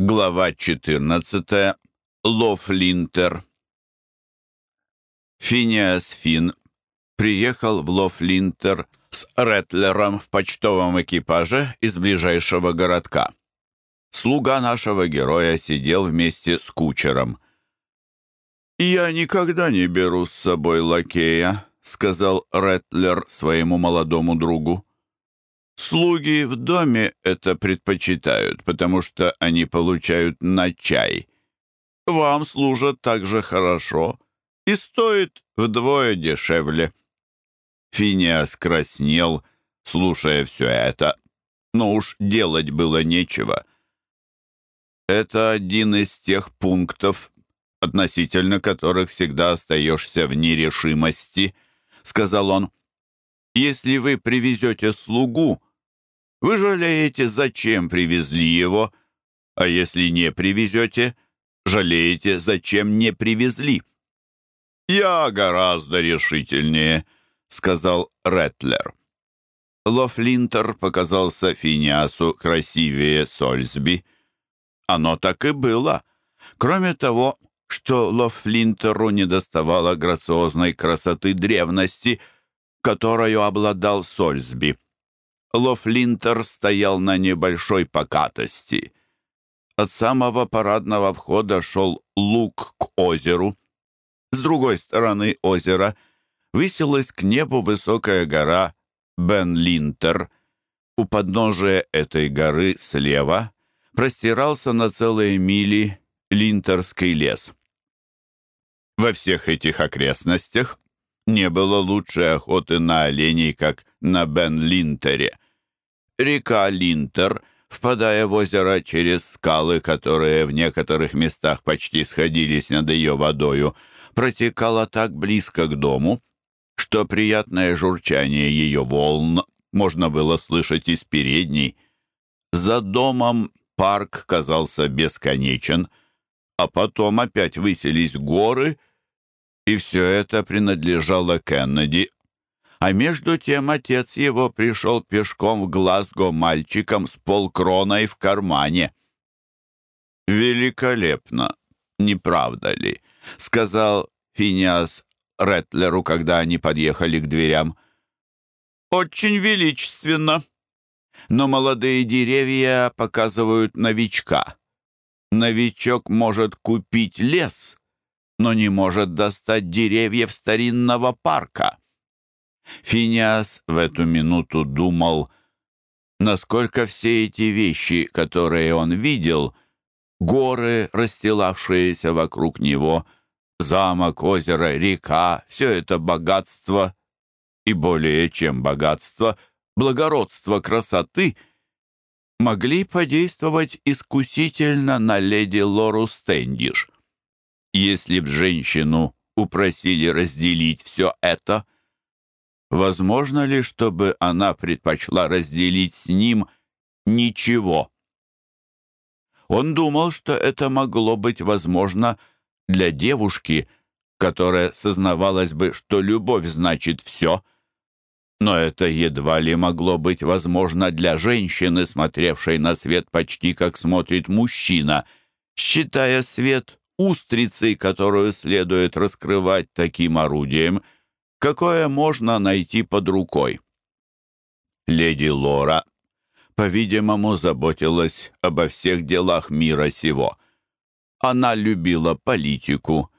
Глава 14. Лофлинтер. Финиас Фин приехал в Лофлинтер с Ретлером в почтовом экипаже из ближайшего городка. Слуга нашего героя сидел вместе с кучером. «Я никогда не беру с собой лакея», — сказал Ретлер своему молодому другу. Слуги в доме это предпочитают, потому что они получают на чай. Вам служат так же хорошо и стоит вдвое дешевле. Финиас краснел, слушая все это, но уж делать было нечего. Это один из тех пунктов, относительно которых всегда остаешься в нерешимости, сказал он. Если вы привезете слугу, вы жалеете, зачем привезли его, а если не привезете, жалеете, зачем не привезли. «Я гораздо решительнее», — сказал Ретлер. Лофлинтер показался Финиасу красивее Сольсби. Оно так и было. Кроме того, что Лофлинтеру недоставало грациозной красоты древности, которую обладал Сольсби. Лофлинтер стоял на небольшой покатости. От самого парадного входа шел луг к озеру. С другой стороны озера высилась к небу высокая гора Бен-Линтер. У подножия этой горы слева простирался на целые мили Линтерский лес. Во всех этих окрестностях не было лучшей охоты на оленей, как на Бен-Линтере. Река Линтер, впадая в озеро через скалы, которые в некоторых местах почти сходились над ее водою, протекала так близко к дому, что приятное журчание ее волн можно было слышать из передней. За домом парк казался бесконечен, а потом опять высились горы — и все это принадлежало Кеннеди. А между тем отец его пришел пешком в Глазго мальчиком с полкроной в кармане. «Великолепно, не правда ли?» — сказал Финиас Ретлеру, когда они подъехали к дверям. «Очень величественно. Но молодые деревья показывают новичка. Новичок может купить лес, но не может достать деревьев старинного парка. Финиас в эту минуту думал, насколько все эти вещи, которые он видел, горы, расстилавшиеся вокруг него, замок, озеро, река, все это богатство и более чем богатство, благородство красоты могли подействовать искусительно на леди Лору Стэндиш. Если б женщину упросили разделить все это, возможно ли, чтобы она предпочла разделить с ним ничего? Он думал, что это могло быть возможно для девушки, которая сознавалась бы, что любовь значит все, но это едва ли могло быть возможно для женщины, смотревшей на свет почти как смотрит мужчина, считая свет устрицей, которую следует раскрывать таким орудием, какое можно найти под рукой. Леди Лора, по-видимому, заботилась обо всех делах мира сего. Она любила политику,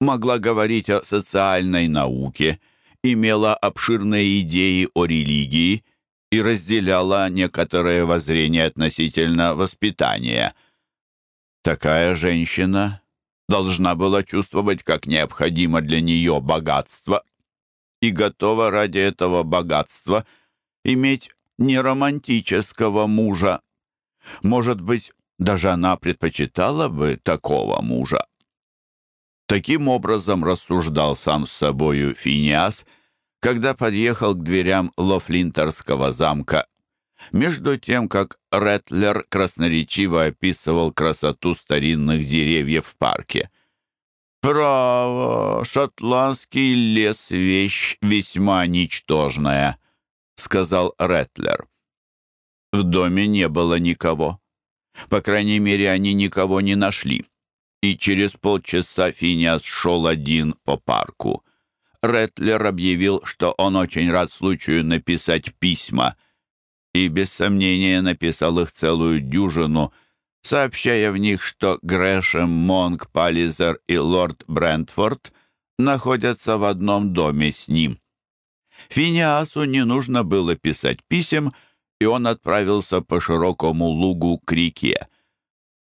могла говорить о социальной науке, имела обширные идеи о религии и разделяла некоторые воззрения относительно воспитания. Такая женщина должна была чувствовать, как необходимо для нее богатство, и готова ради этого богатства иметь не романтического мужа. Может быть, даже она предпочитала бы такого мужа. Таким образом рассуждал сам с собою Финиас, когда подъехал к дверям Лофлинтерского замка между тем, как Ретлер красноречиво описывал красоту старинных деревьев в парке. «Право, шотландский лес — вещь весьма ничтожная», — сказал Ретлер. В доме не было никого. По крайней мере, они никого не нашли. И через полчаса Финиас шел один по парку. Ретлер объявил, что он очень рад случаю написать письма, и без сомнения написал их целую дюжину, сообщая в них, что Грэшем, Монг, Паллизер и лорд Брентфорд находятся в одном доме с ним. Финиасу не нужно было писать писем, и он отправился по широкому лугу к реке.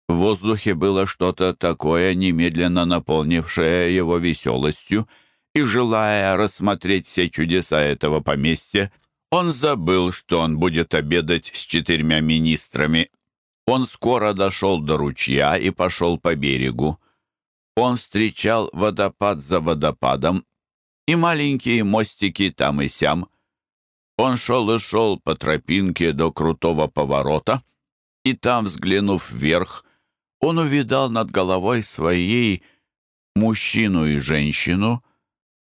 В воздухе было что-то такое, немедленно наполнившее его веселостью, и, желая рассмотреть все чудеса этого поместья, он забыл, что он будет обедать с четырьмя министрами. Он скоро дошел до ручья и пошел по берегу. Он встречал водопад за водопадом и маленькие мостики там и сям. Он шел и шел по тропинке до крутого поворота, и там, взглянув вверх, он увидал над головой своей мужчину и женщину,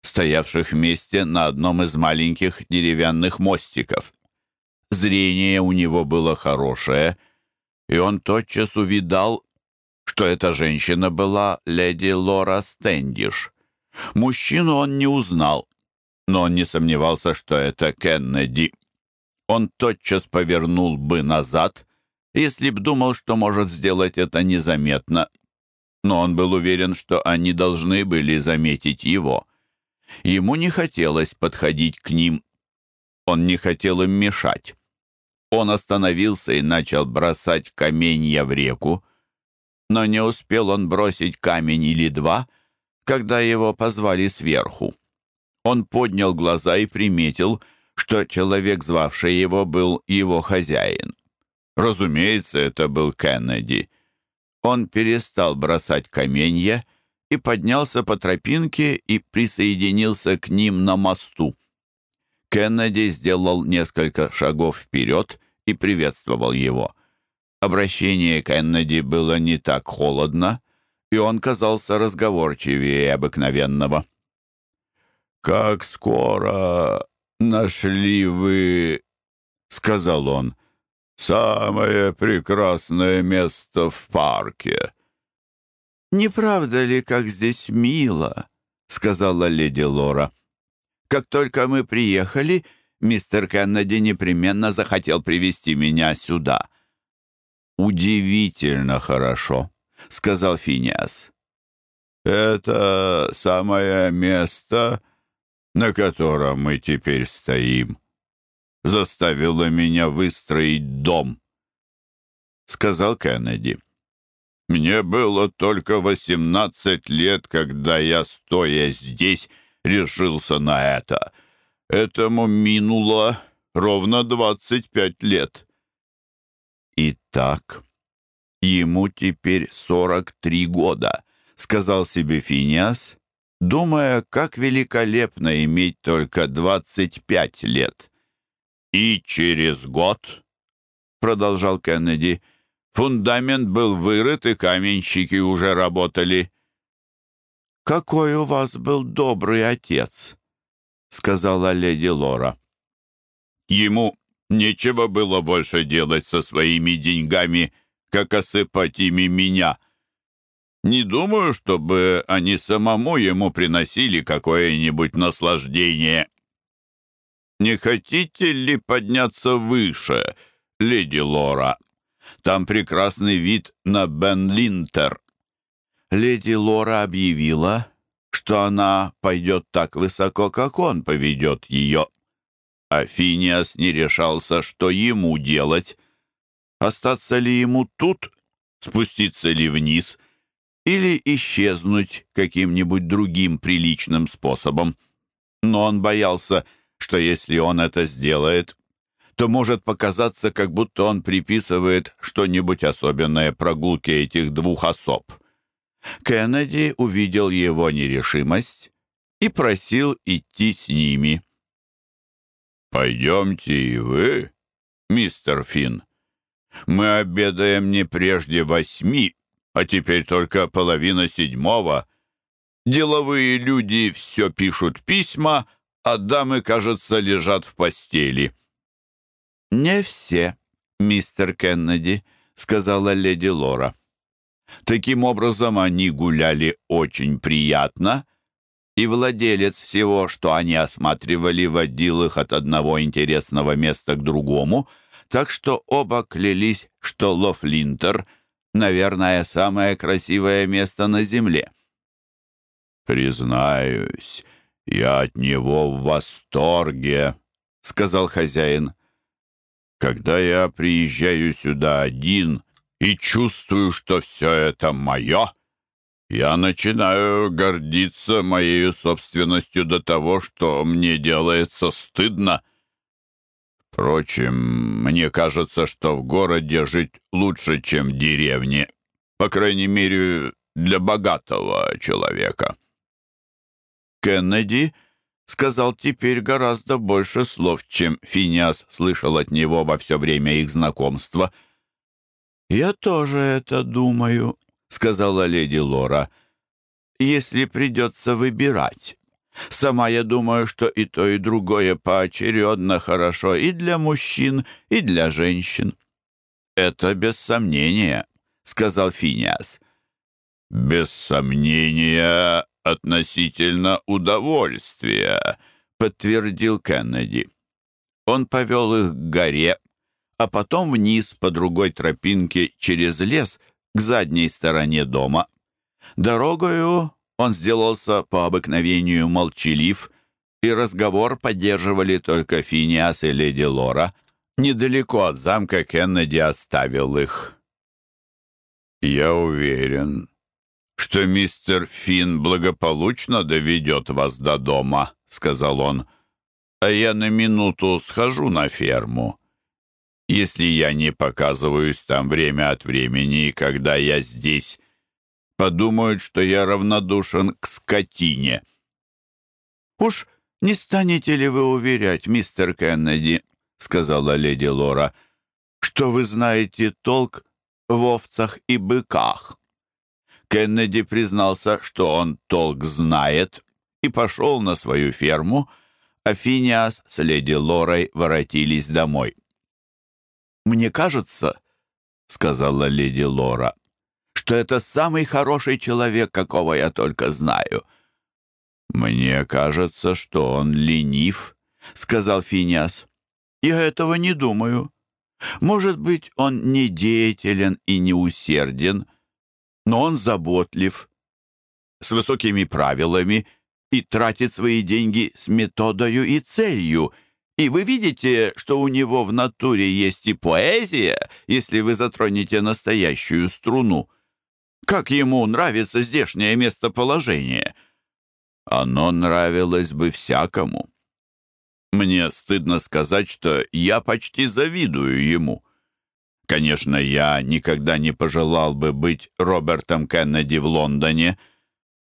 стоявших вместе на одном из маленьких деревянных мостиков. Зрение у него было хорошее, и он тотчас увидал, что эта женщина была леди Лора Стэндиш. Мужчину он не узнал, но он не сомневался, что это Кеннеди. Он тотчас повернул бы назад, если б думал, что может сделать это незаметно. Но он был уверен, что они должны были заметить его. Ему не хотелось подходить к ним. Он не хотел им мешать. Он остановился и начал бросать каменья в реку. Но не успел он бросить камень или два, когда его позвали сверху. Он поднял глаза и приметил, что человек, звавший его, был его хозяин. Разумеется, это был Кеннеди. Он перестал бросать каменья и поднялся по тропинке и присоединился к ним на мосту. Кеннеди сделал несколько шагов вперед и приветствовал его. Обращение Кеннеди было не так холодно, и он казался разговорчивее обыкновенного. «Как скоро нашли вы, — сказал он, — самое прекрасное место в парке?» «Не правда ли, как здесь мило?» — сказала леди Лора. «Как только мы приехали, мистер Кеннеди непременно захотел привести меня сюда». «Удивительно хорошо», — сказал Финиас. «Это самое место, на котором мы теперь стоим, заставило меня выстроить дом», — сказал Кеннеди. Мне было только восемнадцать лет, когда я, стоя здесь, решился на это. Этому минуло ровно двадцать пять лет. Итак, ему теперь сорок три года, сказал себе Финиас, думая, как великолепно иметь только двадцать пять лет. И через год, продолжал Кеннеди, — Фундамент был вырыт, и каменщики уже работали. «Какой у вас был добрый отец», — сказала леди Лора. Ему нечего было больше делать со своими деньгами, как осыпать ими меня. Не думаю, чтобы они самому ему приносили какое-нибудь наслаждение. Не хотите ли подняться выше, леди Лора?» Там прекрасный вид на Бен-Линтер». Леди Лора объявила, что она пойдет так высоко, как он поведет ее. А Финиас не решался, что ему делать. Остаться ли ему тут, спуститься ли вниз, или исчезнуть каким-нибудь другим приличным способом. Но он боялся, что если он это сделает, то может показаться, как будто он приписывает что-нибудь особенное прогулке этих двух особ. Кеннеди увидел его нерешимость и просил идти с ними. «Пойдемте и вы, мистер Финн. Мы обедаем не прежде восьми, а теперь только половина седьмого. Деловые люди все пишут письма, а дамы, кажется, лежат в постели». «Не все, мистер Кеннеди», — сказала леди Лора. Таким образом, они гуляли очень приятно, и владелец всего, что они осматривали, водил их от одного интересного места к другому, так что оба клялись, что Лофлинтер, наверное, самое красивое место на земле. «Признаюсь, я от него в восторге», — сказал хозяин. «Когда я приезжаю сюда один и чувствую, что все это мое, я начинаю гордиться моей собственностью до того, что мне делается стыдно. Впрочем, мне кажется, что в городе жить лучше, чем в деревне. По крайней мере, для богатого человека. Кеннеди сказал теперь гораздо больше слов, чем Финиас слышал от него во все время их знакомства. «Я тоже это думаю», сказала леди Лора. «Если придется выбирать. Сама я думаю, что и то, и другое поочередно хорошо и для мужчин, и для женщин». «Это без сомнения», — сказал Финиас. «Без сомнения относительно удовольствия», — подтвердил Кеннеди. Он повел их к горе, а потом вниз по другой тропинке через лес к задней стороне дома. Дорогою он сделался по обыкновению молчалив, и разговор поддерживали только Финиас и леди Лора. Недалеко от замка Кеннеди оставил их. «Я уверен, что мистер Финн благополучно доведет вас до дома», — сказал он. «А я на минуту схожу на ферму. Если я не показываюсь там время от времени, когда я здесь, подумают, что я равнодушен к скотине». «Уж не станете ли вы уверять, мистер Кеннеди, — сказала леди Лора, — что вы знаете толк в овцах и быках?» Кеннеди признался, что он толк знает, и пошел на свою ферму, а Финиас с леди Лорой воротились домой. «Мне кажется, — сказала леди Лора, — что это самый хороший человек, какого я только знаю». «Мне кажется, что он ленив», — сказал Финиас. «Я этого не думаю. Может быть, он не деятелен и не усерден, но он заботлив, с высокими правилами и тратит свои деньги с методою и целью, и вы видите, что у него в натуре есть и поэзия, если вы затронете настоящую струну. Как ему нравится здешнее местоположение? Оно нравилось бы всякому. Мне стыдно сказать, что я почти завидую ему. Конечно, я никогда не пожелал бы быть Робертом Кеннеди в Лондоне,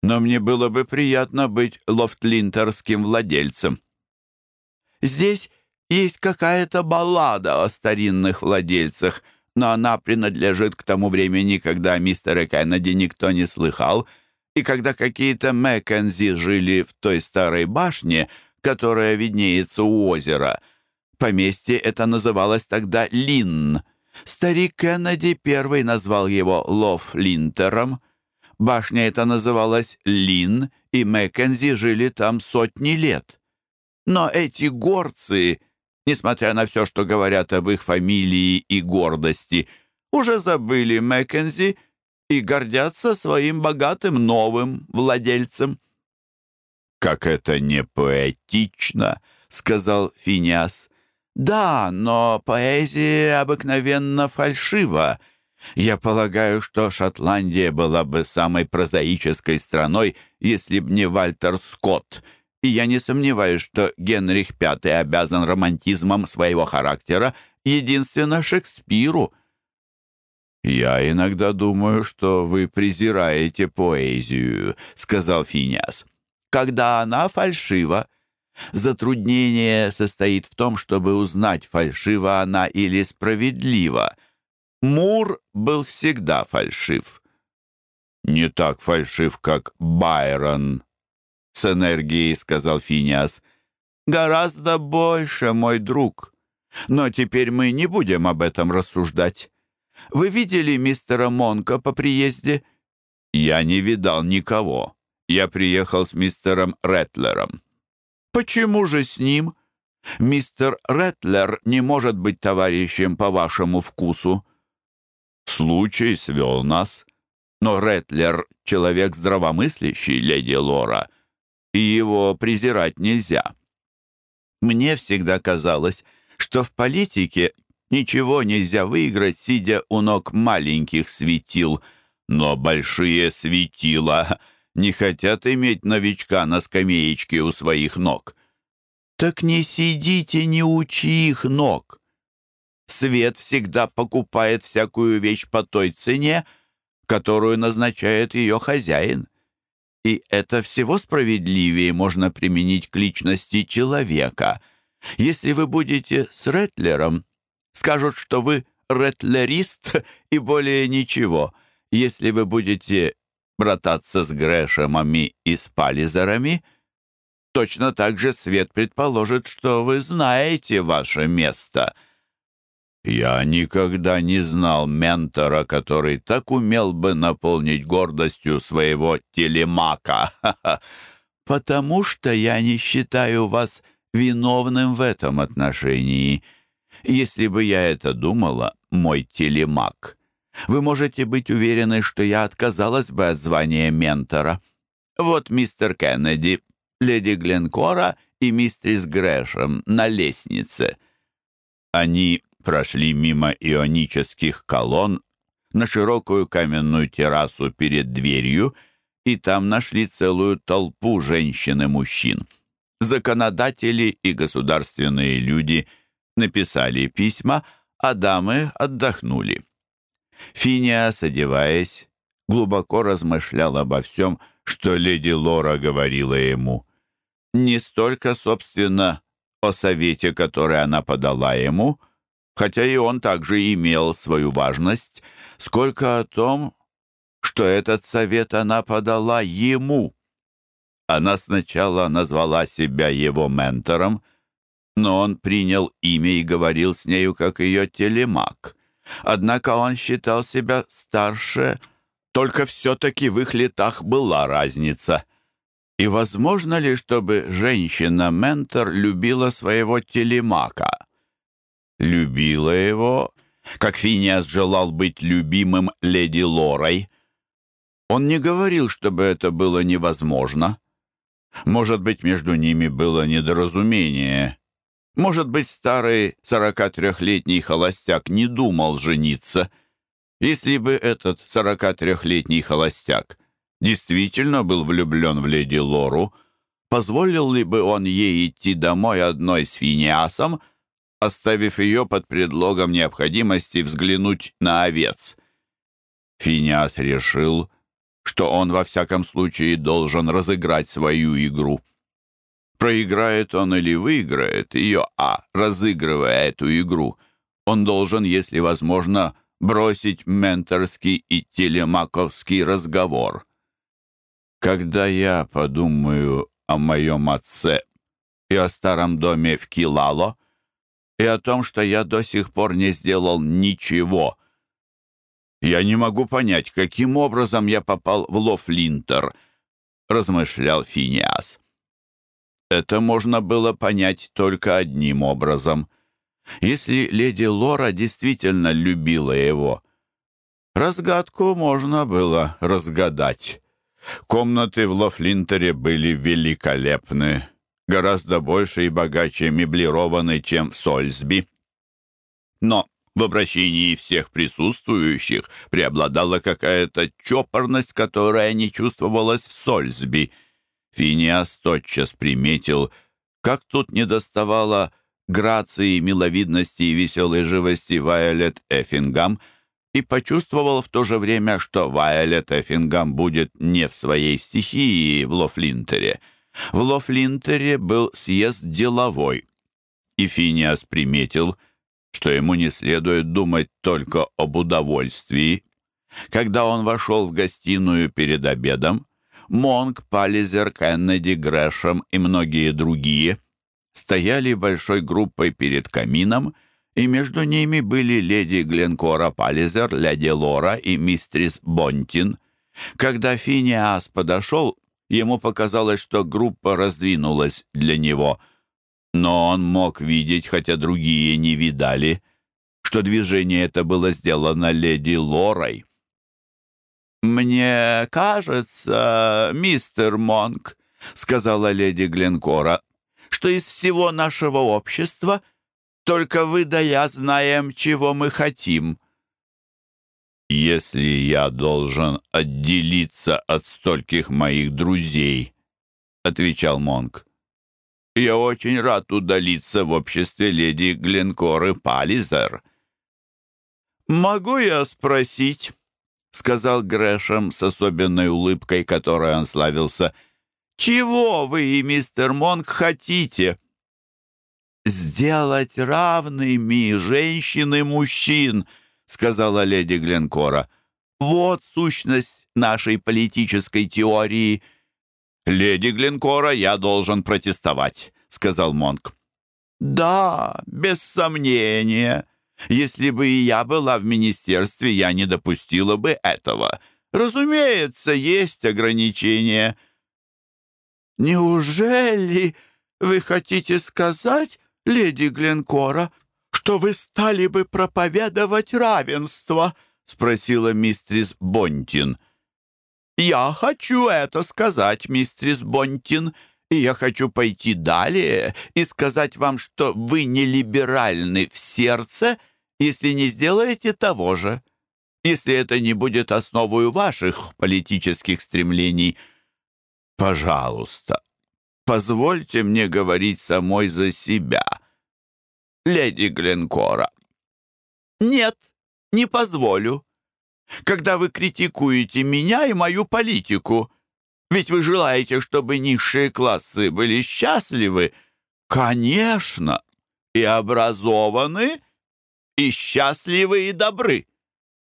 но мне было бы приятно быть лофтлинтерским владельцем. Здесь есть какая-то баллада о старинных владельцах, но она принадлежит к тому времени, когда мистера Кеннеди никто не слыхал, и когда какие-то Маккензи жили в той старой башне, которая виднеется у озера. Поместье это называлось тогда Линн. Старик Кеннеди первый назвал его Лов Линтером. Башня эта называлась Лин, и Маккензи жили там сотни лет. Но эти горцы, несмотря на все, что говорят об их фамилии и гордости, уже забыли Маккензи и гордятся своим богатым новым владельцем. «Как это не поэтично!» — сказал Финиас. «Да, но поэзия обыкновенно фальшива. Я полагаю, что Шотландия была бы самой прозаической страной, если б не Вальтер Скотт, и я не сомневаюсь, что Генрих V обязан романтизмом своего характера единственно Шекспиру. «Я иногда думаю, что вы презираете поэзию», — сказал Финиас. «Когда она фальшива. Затруднение состоит в том, чтобы узнать, фальшива она или справедлива. Мур был всегда фальшив». «Не так фальшив, как Байрон», с энергией сказал Финиас. «Гораздо больше, мой друг. Но теперь мы не будем об этом рассуждать. Вы видели мистера Монка по приезде?» «Я не видал никого. Я приехал с мистером Ретлером». «Почему же с ним?» «Мистер Ретлер не может быть товарищем по вашему вкусу». «Случай свел нас. Но Ретлер — человек здравомыслящий, леди Лора, и его презирать нельзя». «Мне всегда казалось, что в политике ничего нельзя выиграть, сидя у ног маленьких светил, но большие светила не хотят иметь новичка на скамеечке у своих ног. Так не сидите, не учи их ног. Свет всегда покупает всякую вещь по той цене, которую назначает ее хозяин. И это всего справедливее можно применить к личности человека. Если вы будете с Ретлером, скажут, что вы ретлерист и более ничего. Если вы будете брататься с Грэшемами и с Пализерами, точно так же свет предположит, что вы знаете ваше место. Я никогда не знал ментора, который так умел бы наполнить гордостью своего телемака. Потому что я не считаю вас виновным в этом отношении. Если бы я это думала, мой телемак, вы можете быть уверены, что я отказалась бы от звания ментора. Вот мистер Кеннеди, леди Гленкора и мистерис Грэшем на лестнице. Они прошли мимо ионических колонн на широкую каменную террасу перед дверью и там нашли целую толпу женщин и мужчин. Законодатели и государственные люди написали письма, а дамы отдохнули. Финиас, одеваясь, глубоко размышлял обо всем, что леди Лора говорила ему. Не столько, собственно, о совете, который она подала ему, хотя и он также имел свою важность, сколько о том, что этот совет она подала ему. Она сначала назвала себя его ментором, но он принял имя и говорил с нею как ее телемак. Однако он считал себя старше, только все-таки в их летах была разница. И возможно ли, чтобы женщина-ментор любила своего телемака? Любила его, как Финиас желал быть любимым леди Лорой. Он не говорил, чтобы это было невозможно. Может быть, между ними было недоразумение. Может быть, старый 43-летний холостяк не думал жениться. Если бы этот 43-летний холостяк действительно был влюблен в леди Лору, позволил ли бы он ей идти домой одной с Финиасом, оставив ее под предлогом необходимости взглянуть на овец? Финиас решил, что он во всяком случае должен разыграть свою игру. Проиграет он или выиграет ее, а, разыгрывая эту игру, он должен, если возможно, бросить менторский и телемаковский разговор. Когда я подумаю о моем отце и о старом доме в Килало, и о том, что я до сих пор не сделал ничего, я не могу понять, каким образом я попал в Лофлинтер, размышлял Финиас. Это можно было понять только одним образом. Если леди Лора действительно любила его, разгадку можно было разгадать. Комнаты в Лофлинтере были великолепны, гораздо больше и богаче меблированы, чем в Сольсби. Но в обращении всех присутствующих преобладала какая-то чопорность, которая не чувствовалась в Сольсби — Финиас тотчас приметил, как тут недоставало грации, миловидности и веселой живости Вайолет Эффингам и почувствовал в то же время, что Вайолет Эффингам будет не в своей стихии в Лофлинтере. В Лофлинтере был съезд деловой, и Финиас приметил, что ему не следует думать только об удовольствии. Когда он вошел в гостиную перед обедом, Монг, Паллизер, Кеннеди, Грэшем и многие другие стояли большой группой перед камином и между ними были леди Гленкора Паллизер, леди Лора и мистрис Бонтин. Когда Финиас подошел, ему показалось, что группа раздвинулась для него, но он мог видеть, хотя другие не видали, что движение это было сделано леди Лорой. «Мне кажется, мистер Монк», — сказала леди Гленкора, «что из всего нашего общества только вы да я знаем, чего мы хотим». «Если я должен отделиться от стольких моих друзей», — отвечал Монк, — «я очень рад удалиться в обществе леди Гленкоры Паллизер». «Могу я спросить?» — сказал Грэшем с особенной улыбкой, которой он славился. «Чего вы, мистер Монк, хотите?» «Сделать равными женщин и мужчин», — сказала леди Гленкора. «Вот сущность нашей политической теории». «Леди Гленкора, я должен протестовать», — сказал Монк. «Да, без сомнения», если бы и я была в министерстве, я не допустила бы этого. Разумеется, есть ограничения. Неужели вы хотите сказать, леди Гленкора, что вы стали бы проповедовать равенство? спросила мистрис Бонтин. Я хочу это сказать, мистрис Бонтин, и я хочу пойти далее и сказать вам, что вы не либеральны в сердце если не сделаете того же, если это не будет основой ваших политических стремлений. Пожалуйста, позвольте мне говорить самой за себя, леди Гленкора. Нет, не позволю. Когда вы критикуете меня и мою политику, ведь вы желаете, чтобы низшие классы были счастливы, конечно, и образованы, и счастливы и добры.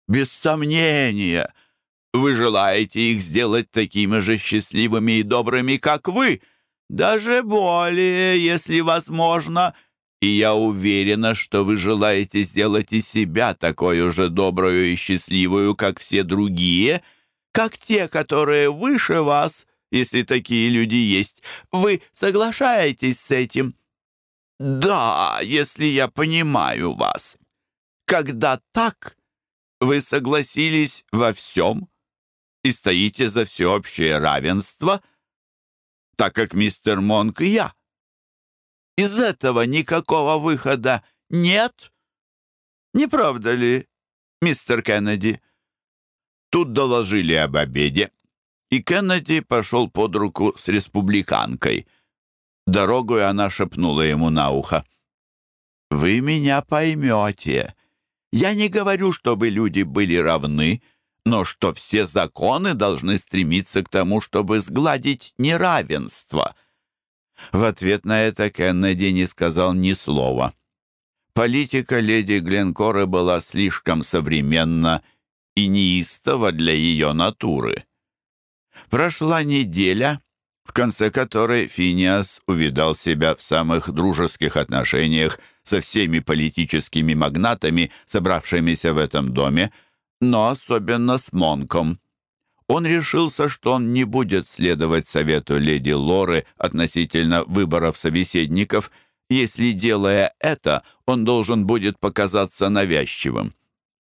Без сомнения, вы желаете их сделать такими же счастливыми и добрыми, как вы, даже более, если возможно, и я уверена, что вы желаете сделать и себя такой же добрую и счастливую, как все другие, как те, которые выше вас, если такие люди есть. Вы соглашаетесь с этим? Да, если я понимаю вас. Когда так, вы согласились во всем и стоите за всеобщее равенство, так как мистер Монк и я. Из этого никакого выхода нет. Не правда ли, мистер Кеннеди? Тут доложили об обеде, и Кеннеди пошел под руку с республиканкой. Дорогой она шепнула ему на ухо. «Вы меня поймете. Я не говорю, чтобы люди были равны, но что все законы должны стремиться к тому, чтобы сгладить неравенство. В ответ на это Кеннеди не сказал ни слова. Политика леди Гленкоры была слишком современна и неистова для ее натуры. Прошла неделя, в конце которой Финиас увидал себя в самых дружеских отношениях со всеми политическими магнатами, собравшимися в этом доме, но особенно с Монком. Он решился, что он не будет следовать совету леди Лоры относительно выборов собеседников, если, делая это, он должен будет показаться навязчивым.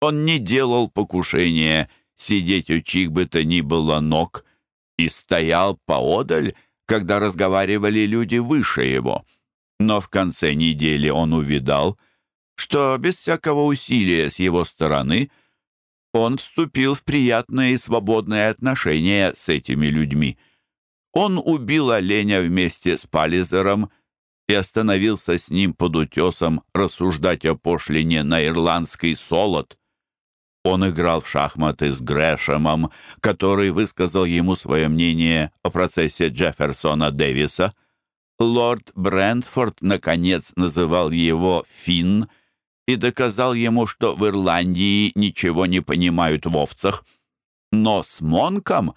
Он не делал покушения. Сидеть у чьих бы то ни было ног. И стоял поодаль, когда разговаривали люди выше его — но в конце недели он увидал, что без всякого усилия с его стороны он вступил в приятные и свободные отношения с этими людьми. Он убил оленя вместе с Паллизером и остановился с ним под утесом рассуждать о пошлине на ирландский солод. Он играл в шахматы с Грэшемом, который высказал ему свое мнение о процессе Джефферсона Дэвиса — Лорд Брентфорд, наконец, называл его Финн и доказал ему, что в Ирландии ничего не понимают в овцах. Но с Монком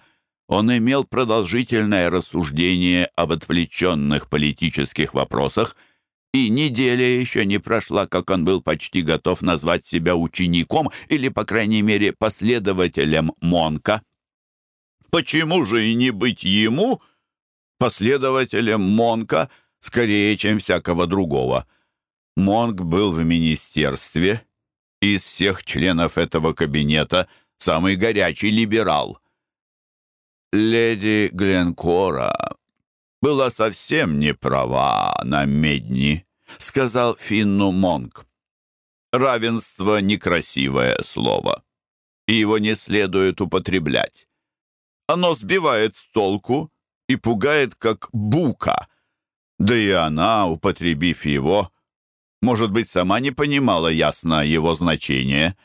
он имел продолжительное рассуждение об отвлеченных политических вопросах и неделя еще не прошла, как он был почти готов назвать себя учеником или, по крайней мере, последователем Монка. Почему же и не быть ему последователем Монка скорее, чем всякого другого? Монк был в министерстве, из всех членов этого кабинета самый горячий либерал. Леди Гленкора была совсем не права на медни», — сказал Финну Монг. «Равенство — некрасивое слово, и его не следует употреблять. Оно сбивает с толку и пугает, как бука. Да и она, употребив его, может быть, сама не понимала ясно его значение.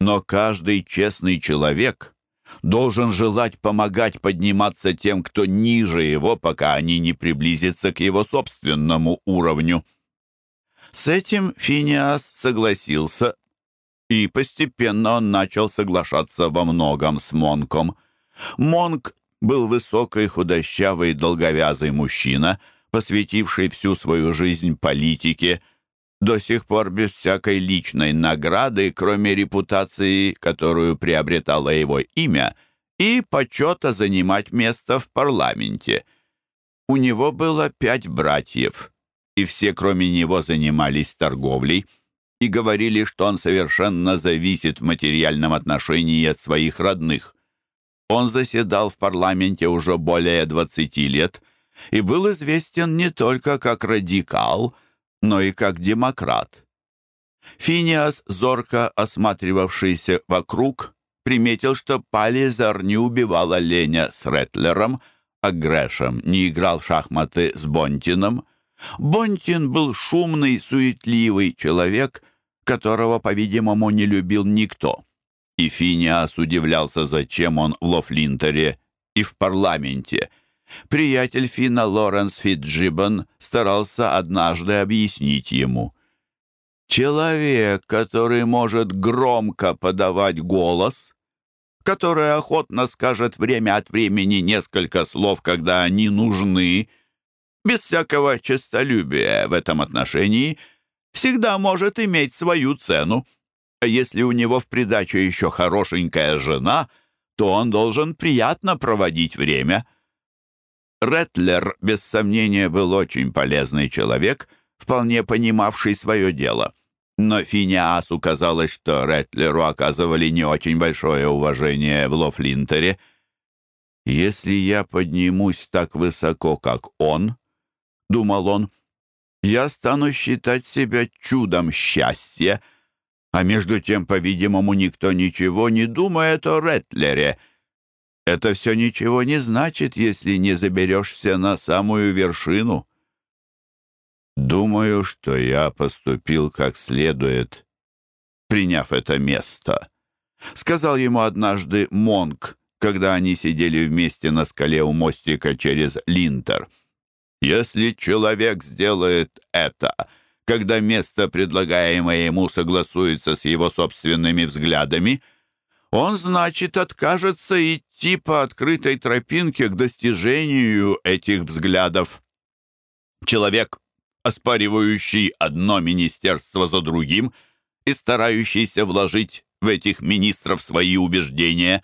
Но каждый честный человек должен желать помогать подниматься тем, кто ниже его, пока они не приблизятся к его собственному уровню. С этим Финиас согласился, и постепенно он начал соглашаться во многом с Монком. Монк был высокий, худощавый, долговязый мужчина, посвятивший всю свою жизнь политике, до сих пор без всякой личной награды, кроме репутации, которую приобретало его имя, и почета занимать место в парламенте. У него было пять братьев, и все, кроме него, занимались торговлей и говорили, что он совершенно зависит в материальном отношении от своих родных. Он заседал в парламенте уже более 20 лет и был известен не только как радикал – но и как демократ. Финиас, зорко осматривавшийся вокруг, приметил, что Пализар не убивал оленя с Ретлером, а Грэшем не играл в шахматы с Бонтином. Бонтин был шумный, суетливый человек, которого, по-видимому, не любил никто. И Финиас удивлялся, зачем он в Лофлинтере и в парламенте – Приятель Фина Лоренс Фитджибан старался однажды объяснить ему. «Человек, который может громко подавать голос, который охотно скажет время от времени несколько слов, когда они нужны, без всякого честолюбия в этом отношении, всегда может иметь свою цену. А если у него в придачу еще хорошенькая жена, то он должен приятно проводить время». Ретлер, без сомнения, был очень полезный человек, вполне понимавший свое дело. Но Финиасу казалось, что Ретлеру оказывали не очень большое уважение в Лофлинтере. «Если я поднимусь так высоко, как он, — думал он, — я стану считать себя чудом счастья, а между тем, по-видимому, никто ничего не думает о Ретлере — это все ничего не значит, если не заберешься на самую вершину. Думаю, что я поступил как следует, приняв это место. Сказал ему однажды Монк, когда они сидели вместе на скале у мостика через Линтер. «Если человек сделает это, когда место, предлагаемое ему, согласуется с его собственными взглядами, — он, значит, откажется идти по открытой тропинке к достижению этих взглядов. Человек, оспаривающий одно министерство за другим и старающийся вложить в этих министров свои убеждения,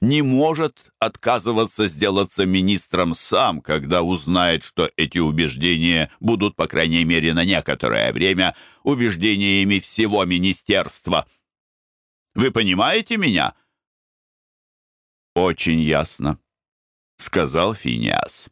не может отказываться сделаться министром сам, когда узнает, что эти убеждения будут, по крайней мере, на некоторое время убеждениями всего министерства. Вы понимаете меня?» «Очень ясно», — сказал Финиас.